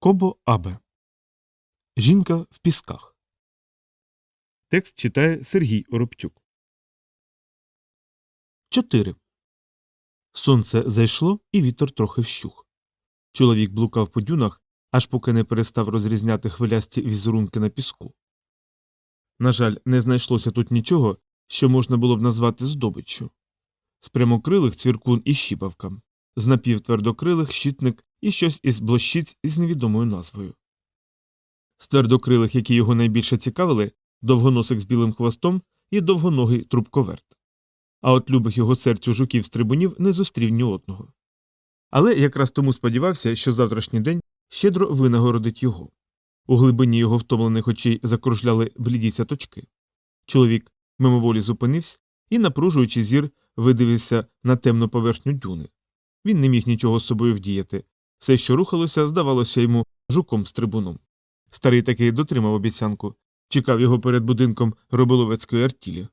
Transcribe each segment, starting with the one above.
Кобо Абе. Жінка в пісках. Текст читає Сергій Оробчук. 4. Сонце зайшло, і вітер трохи вщух. Чоловік блукав по дюнах, аж поки не перестав розрізняти хвилясті візерунки на піску. На жаль, не знайшлося тут нічого, що можна було б назвати здобиччю. З прямокрилих цвіркун і щіпавка, з напівтвердокрилих щитник і щось із блощиць із невідомою назвою. З твердокрилих, які його найбільше цікавили, довгоносик з білим хвостом і довгоногий трубковерт. А от любих його серцю жуків стрибунів не зустрів ні одного. Але якраз тому сподівався, що завтрашній день щедро винагородить його. У глибині його втомлених очей закружляли бліді сяточки. Чоловік мимоволі зупинився і, напружуючи зір, видивився на темну поверхню дюни. Він не міг нічого з собою вдіяти. Все, що рухалося, здавалося йому жуком з трибуном. Старий таки дотримав обіцянку, чекав його перед будинком робиловецької артілі.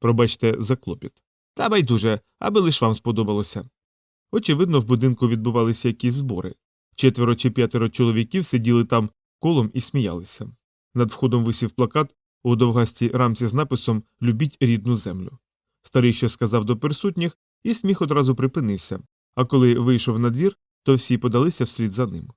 Пробачте за клопіт. Та байдуже, аби лиш вам сподобалося. Очевидно, в будинку відбувалися якісь збори. Четверо чи п'ятеро чоловіків сиділи там колом і сміялися. Над входом висів плакат у довгастій рамці з написом Любіть рідну землю. Старий що сказав до присутніх, і сміх одразу припинився, а коли вийшов на двір, то всі подалися вслід за ним.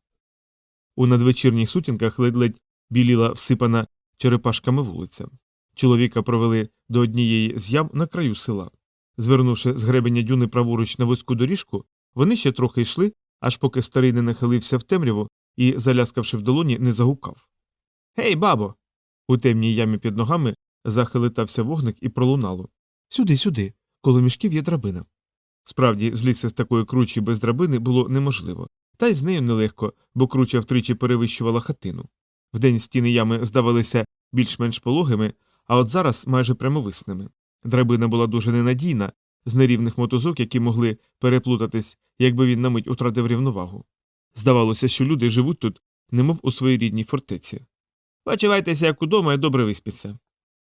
У надвечірніх сутінках ледь-ледь біліла всипана черепашками вулиця. Чоловіка провели до однієї з ям на краю села. Звернувши з гребеня дюни праворуч на вузьку доріжку, вони ще трохи йшли, аж поки старий не нахилився в темряву і, заляскавши в долоні, не загукав. Гей, бабо. У темній ямі під ногами захилитався вогник і пролунало. Сюди, сюди, коло мішків є драбина. Справді, злізти з такої кручі без драбини було неможливо, та й з нею нелегко, бо круча втричі перевищувала хатину. Вдень стіни ями здавалися більш-менш пологими, а от зараз майже прямовисними. Драбина була дуже ненадійна, з нерівних мотузок, які могли переплутатись, якби він на мить утратив рівновагу. Здавалося, що люди живуть тут, немов у своїй рідній фортеці. Почувайтеся, як удома, і добре виспіться.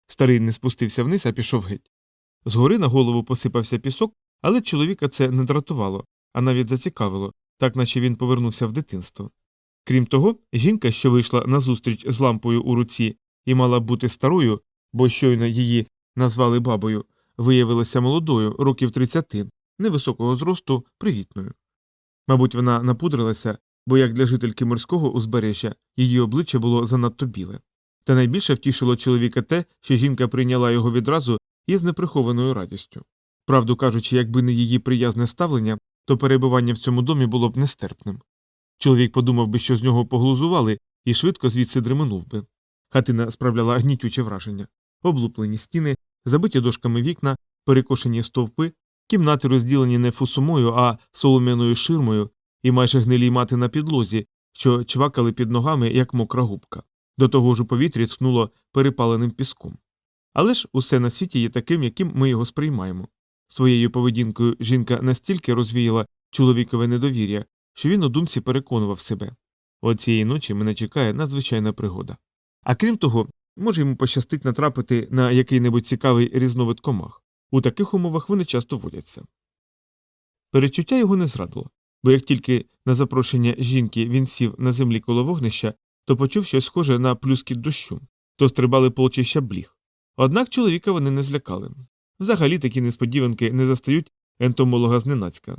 Старий не спустився вниз, а пішов геть. Згори на голову посипався пісок, але чоловіка це не дратувало, а навіть зацікавило, так наче він повернувся в дитинство. Крім того, жінка, що вийшла назустріч з лампою у руці і мала бути старою, бо щойно її назвали бабою, виявилася молодою, років 30, невисокого зросту, привітною. Мабуть, вона напудрилася, бо як для жительки морського узбережжя її обличчя було занадто біле. Та найбільше втішило чоловіка те, що жінка прийняла його відразу із неприхованою радістю. Правду кажучи, якби не її приязне ставлення, то перебування в цьому домі було б нестерпним. Чоловік подумав би, що з нього поглузували, і швидко звідси дременув би. Хатина справляла гнітюче враження облуплені стіни, забиті дошками вікна, перекошені стовпи, кімнати розділені не фусумою, а солом'яною ширмою, і майже гнилі мати на підлозі, що чвакали під ногами, як мокра губка. До того ж у повітрі тхнуло перепаленим піском. Але ж усе на світі є таким, яким ми його сприймаємо. Своєю поведінкою жінка настільки розвіяла чоловікове недовір'я, що він у думці переконував себе. От цієї ночі мене чекає надзвичайна пригода. А крім того, може йому пощастить натрапити на який-небудь цікавий різновид комах. У таких умовах вони часто водяться. Перечуття його не зрадило, бо як тільки на запрошення жінки він сів на землі коло вогнища, то почув щось схоже на плюскіт дощу, то стрибали полчища бліг. Однак чоловіка вони не злякали. Взагалі такі несподіванки не застають ентомолога зненацька.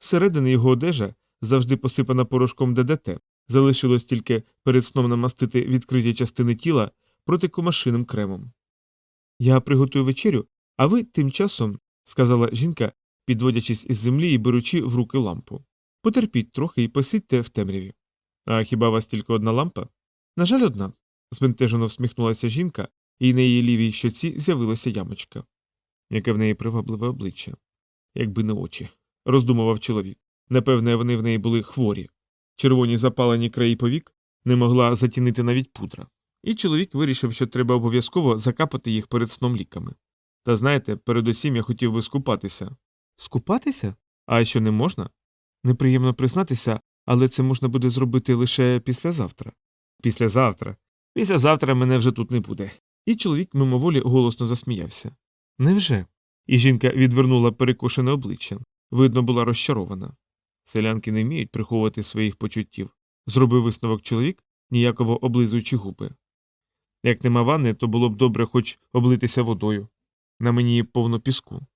Зсередини його одежа, завжди посипана порошком ДДТ, залишилось тільки перед сном намастити відкриті частини тіла протикомашинним кремом. Я приготую вечерю, а ви тим часом, сказала жінка, підводячись із землі і беручи в руки лампу. Потерпіть трохи і посидьте в темряві. А хіба у вас тільки одна лампа? На жаль, одна. збентежено всміхнулася жінка, і на її лівій щоці з'явилася ямочка. Яке в неї привабливе обличчя. Якби не очі, роздумував чоловік. Напевне, вони в неї були хворі. Червоні запалені краї повік не могла затінити навіть пудра. І чоловік вирішив, що треба обов'язково закапати їх перед сном ліками. Та знаєте, передусім я хотів би скупатися. Скупатися? А що не можна? Неприємно признатися, але це можна буде зробити лише післязавтра. Післязавтра. Післязавтра мене вже тут не буде. І чоловік мимоволі голосно засміявся. Невже? І жінка відвернула перекошене обличчя. Видно, була розчарована. Селянки не вміють приховувати своїх почуттів, зробив висновок чоловік, ніяково облизуючи губи. Як нема ванни, то було б добре хоч облитися водою. На мені повно піску.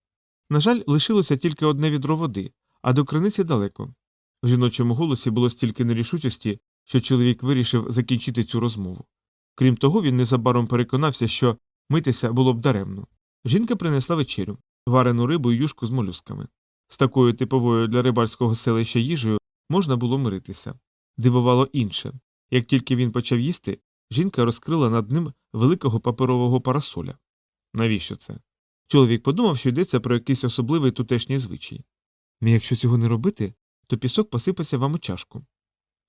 На жаль, лишилося тільки одне відро води, а до криниці далеко. В жіночому голосі було стільки нерішучості, що чоловік вирішив закінчити цю розмову. Крім того, він незабаром переконався, що митися було б даремно. Жінка принесла вечерю, варену рибу і юшку з молюсками. З такою типовою для рибальського селища їжею можна було миритися. Дивувало інше. Як тільки він почав їсти, жінка розкрила над ним великого паперового парасоля. Навіщо це? Чоловік подумав, що йдеться про якийсь особливий тутешній звичай. «Ну, Якщо цього не робити, то пісок посипеться вам у чашку.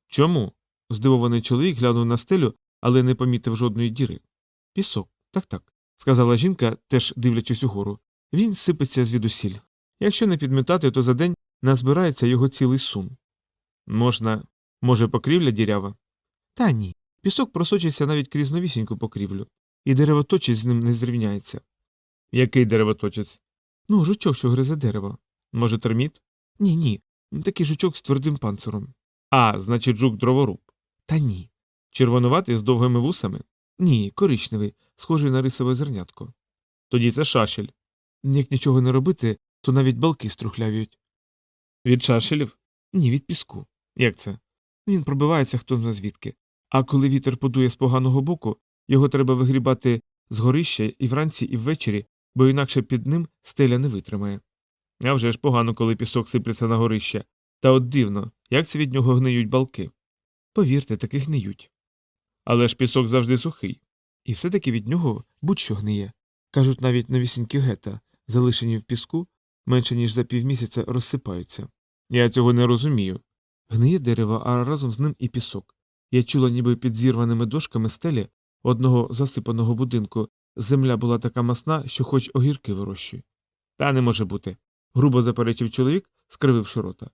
Чому? здивований чоловік глянув на стелю, але не помітив жодної діри. Пісок, так так, сказала жінка, теж дивлячись угору. Він сипеться звідусіль. Якщо не підмітати, то за день назбирається його цілий сум. Можна, може, покрівля дірява? Та ні. Пісок просочиться навіть крізь новісіньку покрівлю, і деревоточець з ним не зрівняється. Який деревоточець? Ну, жучок, що гризе дерево. Може, терміт? Ні, ні. Такий жучок з твердим панциром. А, значить, жук дроворуб. Та ні. Червонуватий з довгими вусами? Ні, коричневий, схожий на рисове зернятко. Тоді це шашель. Як нічого не робити, то навіть балки струхлявіють. Від шашелів? Ні, від піску. Як це? Він пробивається хто зна звідки. А коли вітер подує з поганого боку, його треба вигрібати з горища і вранці, і ввечері, бо інакше під ним стеля не витримає. А вже ж погано, коли пісок сиплеться на горище. Та от дивно, як це від нього гниють балки. Повірте, таки гниють. Але ж пісок завжди сухий. І все таки від нього будь-що гниє. Кажуть, навіть новісінькі гета, залишені в піску, менше ніж за півмісяця розсипаються. Я цього не розумію. Гниє дерево, а разом з ним і пісок. Я чула, ніби під зірваними дошками стелі одного засипаного будинку земля була така масна, що хоч огірки вирощуй. Та не може бути. грубо заперечив чоловік, скрививши рота.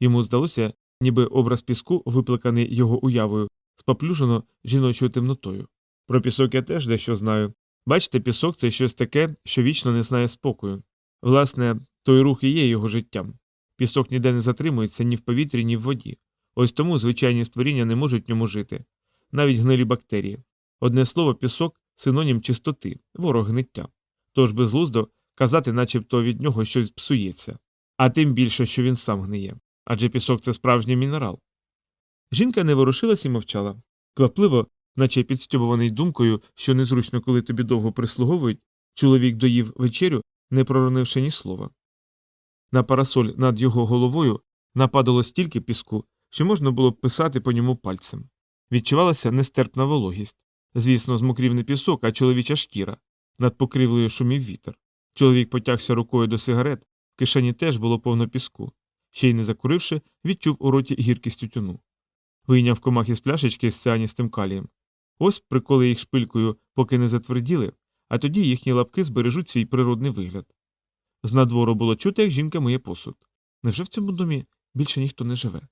Йому здалося, ніби образ піску, виплеканий його уявою, споплюжено жіночою темнотою. Про пісок я теж дещо знаю. Бачите, пісок це щось таке, що вічно не знає спокою. Власне, той рух і є його життям. Пісок ніде не затримується ні в повітрі, ні в воді. Ось тому звичайні створіння не можуть в ньому жити, навіть гнилі бактерії. Одне слово, пісок синонім чистоти, ворог гниття. Тож безглуздо казати, начебто від нього щось псується, а тим більше, що він сам гниє. Адже пісок це справжній мінерал. Жінка не ворушилась і мовчала. Квапливо, наче підстьобуваний думкою, що незручно, коли тобі довго прислуговують, чоловік доїв вечерю, не проронивши ні слова. На парасоль над його головою нападало стільки піску, що можна було б писати по ньому пальцем. Відчувалася нестерпна вологість. Звісно, змокрів не пісок, а чоловіча шкіра. Над покривлею шумів вітер. Чоловік потягся рукою до сигарет, в кишені теж було повно піску. Ще й не закуривши, відчув у роті гіркість тютюну. Вийняв комах із пляшечки з цианістим калієм. Ось приколи їх шпилькою, поки не затверділи, а тоді їхні лапки збережуть свій природний вигляд. З надвору було чути, як жінка миє посуд. Невже в цьому домі більше ніхто не живе?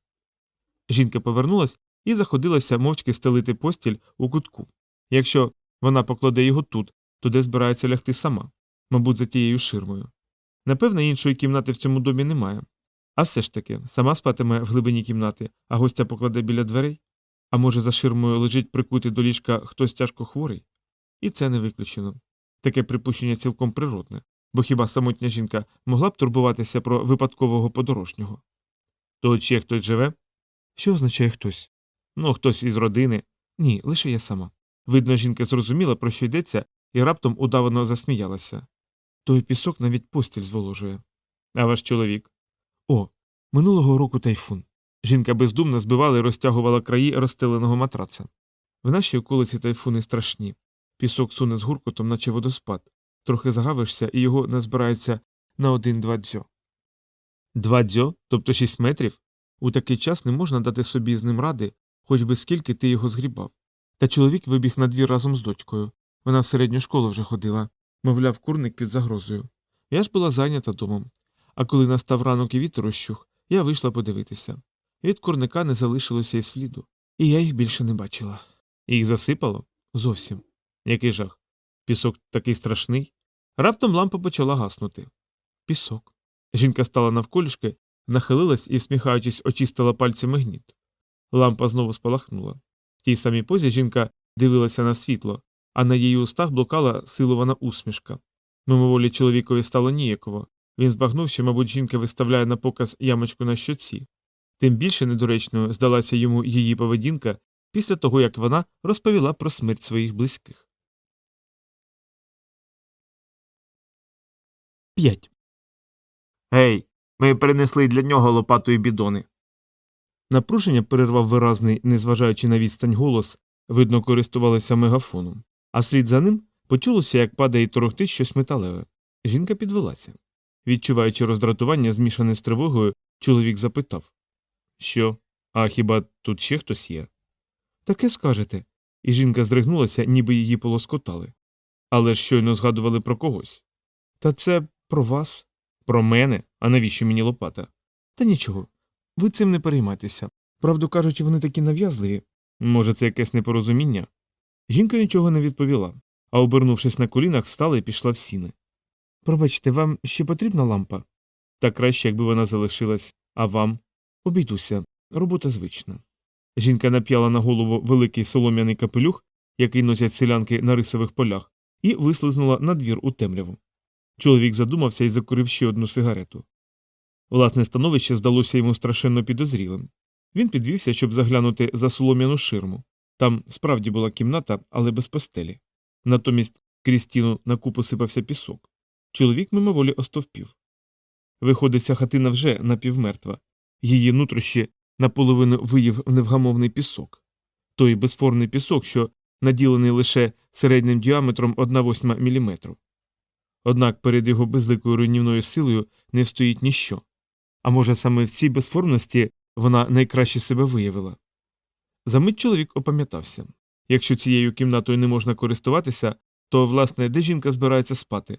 Жінка повернулась і заходилася мовчки стелити постіль у кутку. Якщо вона покладе його тут, то де збирається лягти сама, мабуть, за тією ширмою. Напевне, іншої кімнати в цьому домі немає. А все ж таки, сама спатиме в глибині кімнати, а гостя покладе біля дверей? А може, за ширмою лежить прикутий до ліжка хтось тяжко хворий? І це не виключено. Таке припущення цілком природне, бо хіба самотня жінка могла б турбуватися про випадкового подорожнього? То ще хтось живе? Що означає хтось? Ну, хтось із родини. Ні, лише я сама. Видно, жінка зрозуміла, про що йдеться, і раптом удавано засміялася. Той пісок навіть постіль зволожує. А ваш чоловік? О, минулого року тайфун. Жінка бездумно збивала і розтягувала краї розстеленого матраца. В нашій околиці тайфуни страшні. Пісок суне з гуркотом, наче водоспад. Трохи загавишся, і його назбирається на один-два дзьо. Два дзьо, тобто шість метрів? У такий час не можна дати собі з ним ради, хоч би скільки ти його згрібав. Та чоловік вибіг на двір разом з дочкою. Вона в середню школу вже ходила, мовляв, курник під загрозою. Я ж була зайнята домом. А коли настав ранок і вітер ощух, я вийшла подивитися. Від курника не залишилося й сліду, і я їх більше не бачила. Їх засипало? Зовсім. Який жах. Пісок такий страшний. Раптом лампа почала гаснути. Пісок. Жінка стала навколішки, нахилилась і, всміхаючись, очистила пальцями гніт. Лампа знову спалахнула. В тій самій позі жінка дивилася на світло, а на її устах блукала силована усмішка. Мимоволі чоловікові стало ніяково. Він збагнув, що, мабуть, жінка виставляє на показ ямочку на щоці. Тим більше недоречною здалася йому її поведінка після того, як вона розповіла про смерть своїх близьких. 5. Гей, ми принесли для нього лопату і бідони. Напруження перервав виразний, незважаючи на відстань голос, видно, користувалися мегафоном, а слід за ним почулося, як падає і торохтить щось металеве. Жінка підвелася. Відчуваючи роздратування, змішане з тривогою, чоловік запитав Що? А хіба тут ще хтось є? Таке скажете. І жінка здригнулася, ніби її полоскотали. Але ж щойно згадували про когось. Та це про вас, про мене, а навіщо мені лопата? Та нічого, ви цим не переймайтеся. Правду кажучи, вони такі нав'язливі. Може, це якесь непорозуміння? Жінка нічого не відповіла, а, обернувшись на колінах, встала і пішла в сіни. Пробачте, вам ще потрібна лампа? Та краще, якби вона залишилась, а вам? Обійдуся, робота звична. Жінка нап'яла на голову великий солом'яний капелюх, який носять селянки на рисових полях, і вислизнула на двір у темряву. Чоловік задумався і закурив ще одну сигарету. Власне становище здалося йому страшенно підозрілим. Він підвівся, щоб заглянути за солом'яну ширму. Там справді була кімната, але без постелі. Натомість крізь стіну на купу сипався пісок. Чоловік мимоволі остовпів. Виходить, ця хатина вже напівмертва. Її нутрощі наполовину виїв невгамовний пісок. Той безформний пісок, що наділений лише середнім діаметром 1,8 мм. Однак перед його безликою руйнівною силою не встоїть ніщо. А може, саме в цій безформності вона найкраще себе виявила. Замить чоловік опам'ятався якщо цією кімнатою не можна користуватися, то, власне, де жінка збирається спати?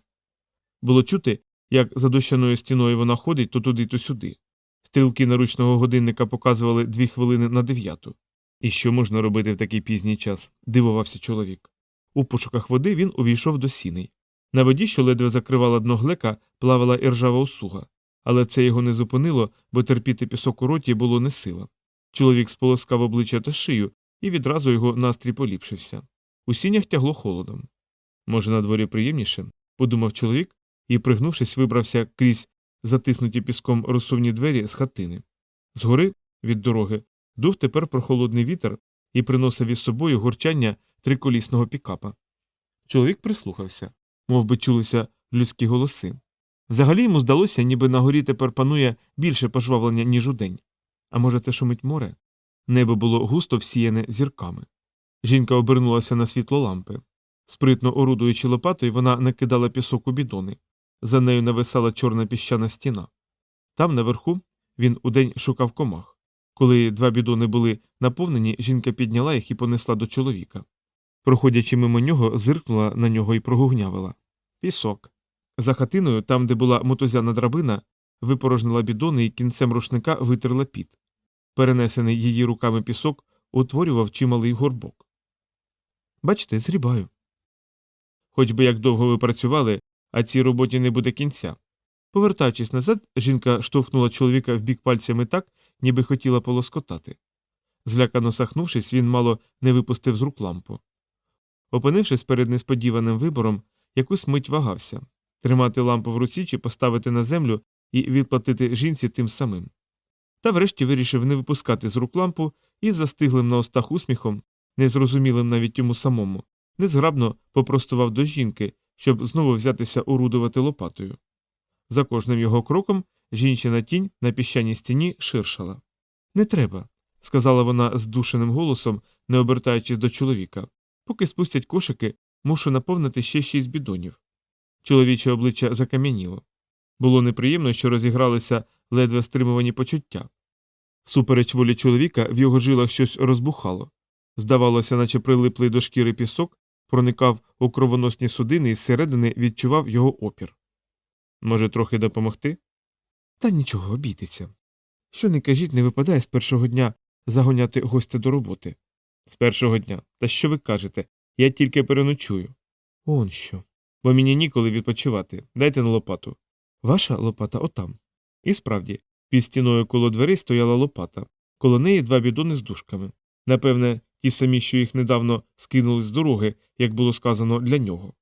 Було чути, як за дощаною стіною вона ходить то туди, то сюди. Стрілки наручного годинника показували дві хвилини на дев'яту. І що можна робити в такий пізній час? дивувався чоловік. У пошуках води він увійшов до сіней. На воді, що ледве закривала дно глека, плавала іржава осуга, але це його не зупинило, бо терпіти пісок у роті було не сила. Чоловік сполоскав обличчя та шию, і відразу його настрій поліпшився. У сінях тягло холодом. Може, на дворі приємніше, подумав чоловік і, пригнувшись, вибрався крізь затиснуті піском розсувні двері з хатини. Згори, від дороги, дув тепер прохолодний вітер і приносив із собою гурчання триколісного пікапа. Чоловік прислухався, мов би чулися людські голоси. Взагалі йому здалося, ніби на горі тепер панує більше пожвавлення, ніж удень. А може, це шумить море? Небо було густо всіяне зірками. Жінка обернулася на світло лампи. Спритно орудуючи лопатою, вона накидала пісок у бідони. За нею нависала чорна піщана стіна. Там, наверху, він удень шукав комах. Коли два бідони були наповнені, жінка підняла їх і понесла до чоловіка. Проходячи мимо нього, зиркнула на нього і прогугнявила. Пісок. За хатиною, там, де була мотузяна драбина, випорожнила бідони і кінцем рушника витерла піт. Перенесений її руками пісок утворював чималий горбок. Бачите, зрібаю. Хоч би як довго ви працювали, а цій роботі не буде кінця. Повертаючись назад, жінка штовхнула чоловіка в бік пальцями так, ніби хотіла полоскотати. Злякано сахнувшись, він мало не випустив з рук лампу. Опинившись перед несподіваним вибором, якусь мить вагався тримати лампу в руці чи поставити на землю і відплатити жінці тим самим. Та врешті вирішив не випускати з рук лампу і застиглим на устах усміхом, незрозумілим навіть йому самому, незграбно попростував до жінки, щоб знову взятися орудувати лопатою. За кожним його кроком жінчина тінь на піщаній стіні ширшала. Не треба, сказала вона здушеним голосом, не обертаючись до чоловіка. Поки спустять кошики, мушу наповнити ще шість бідонів. Чоловіче обличчя закам'яніло. Було неприємно, що розігралися ледве стримувані почуття. Супереч волі чоловіка в його жилах щось розбухало. Здавалося, наче прилиплий до шкіри пісок, проникав у кровоносні судини і зсередини відчував його опір. Може, трохи допомогти? Та нічого обійтеться. Що не кажіть, не випадає з першого дня загоняти гостя до роботи. З першого дня. Та що ви кажете? Я тільки переночую. Он що. Бо мені ніколи відпочивати. Дайте на лопату. Ваша лопата отам. І справді, під стіною коло дверей стояла лопата. Коло неї два бідони з дужками. Напевне, ті самі, що їх недавно скинули з дороги, як було сказано для нього.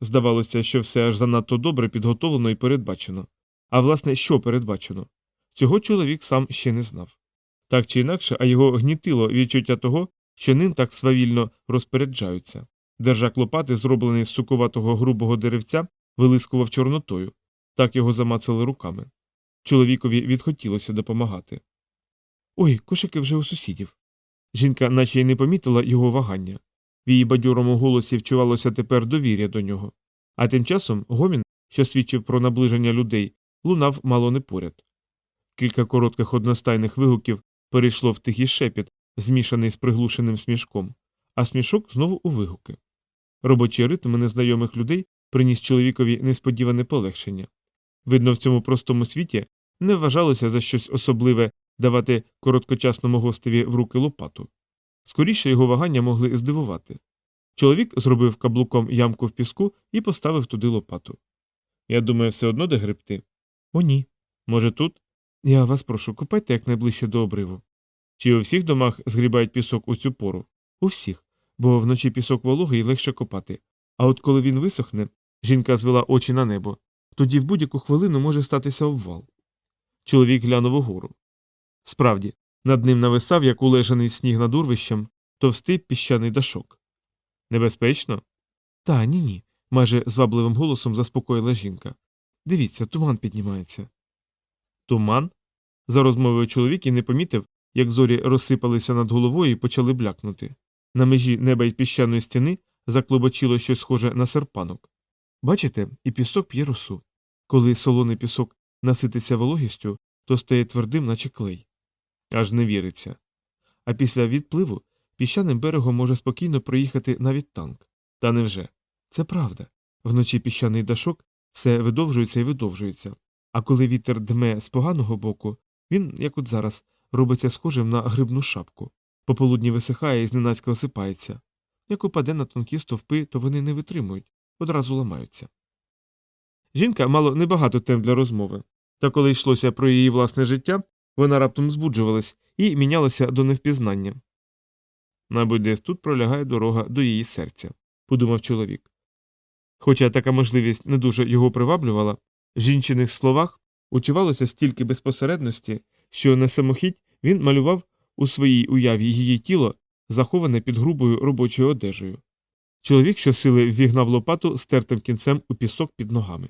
Здавалося, що все аж занадто добре підготовлено і передбачено. А власне, що передбачено? Цього чоловік сам ще не знав. Так чи інакше, а його гнітило відчуття того, що ним так свавільно розпоряджаються. Держак лопати, зроблений з сукуватого грубого деревця, вилискував чорнотою. Так його замацали руками. Чоловікові відхотілося допомагати. Ой, кошики вже у сусідів. Жінка наче й не помітила його вагання. В її бадьорому голосі вчувалося тепер довір'я до нього. А тим часом гомін, що свідчив про наближення людей, лунав мало не поряд. Кілька коротких одностайних вигуків перейшло в тихий шепіт, змішаний з приглушеним смішком, а смішок знову у вигуки. Робочий ритм незнайомих людей приніс чоловікові несподіване полегшення. Видно, в цьому простому світі не вважалося за щось особливе давати короткочасному гостеві в руки лопату. Скоріше його вагання могли здивувати. Чоловік зробив каблуком ямку в піску і поставив туди лопату. Я думаю, все одно де гребти. О, ні. Може, тут? Я вас прошу, купайте якнайближче до обриву. Чи у всіх домах згрібають пісок у цю пору? У всіх, бо вночі пісок вологий і легше копати. А от коли він висохне, жінка звела очі на небо, тоді в будь-яку хвилину може статися обвал. Чоловік глянув угору. Справді, над ним нависав, як улежаний сніг над урвищем, товстий піщаний дашок. Небезпечно? Та ні ні. майже звабливим голосом заспокоїла жінка. Дивіться, туман піднімається. Туман? За розмовою чоловік і не помітив, як зорі розсипалися над головою і почали блякнути. На межі неба й піщаної стіни заклобочило щось схоже на серпанок. Бачите, і пісок п'є росу. Коли солоний пісок насититься вологістю, то стає твердим, наче клей. Аж не віриться. А після відпливу піщаним берегом може спокійно проїхати навіть танк. Та невже? Це правда. Вночі піщаний дашок все видовжується і видовжується. А коли вітер дме з поганого боку, він, як от зараз, робиться схожим на грибну шапку. Пополудні висихає і зненацька осипається. Як упаде на тонкі стовпи, то вони не витримують, одразу ламаються. Жінка мало небагато тем для розмови, та коли йшлося про її власне життя, вона раптом збуджувалась і мінялася до невпізнання. Мабуть, десь тут пролягає дорога до її серця, подумав чоловік. Хоча така можливість не дуже його приваблювала, в жінчиних словах учувалося стільки безпосередності, що на самохідь він малював у своїй уяві її тіло, заховане під грубою робочою одежею. Чоловік щосили ввігнав лопату стертим кінцем у пісок під ногами.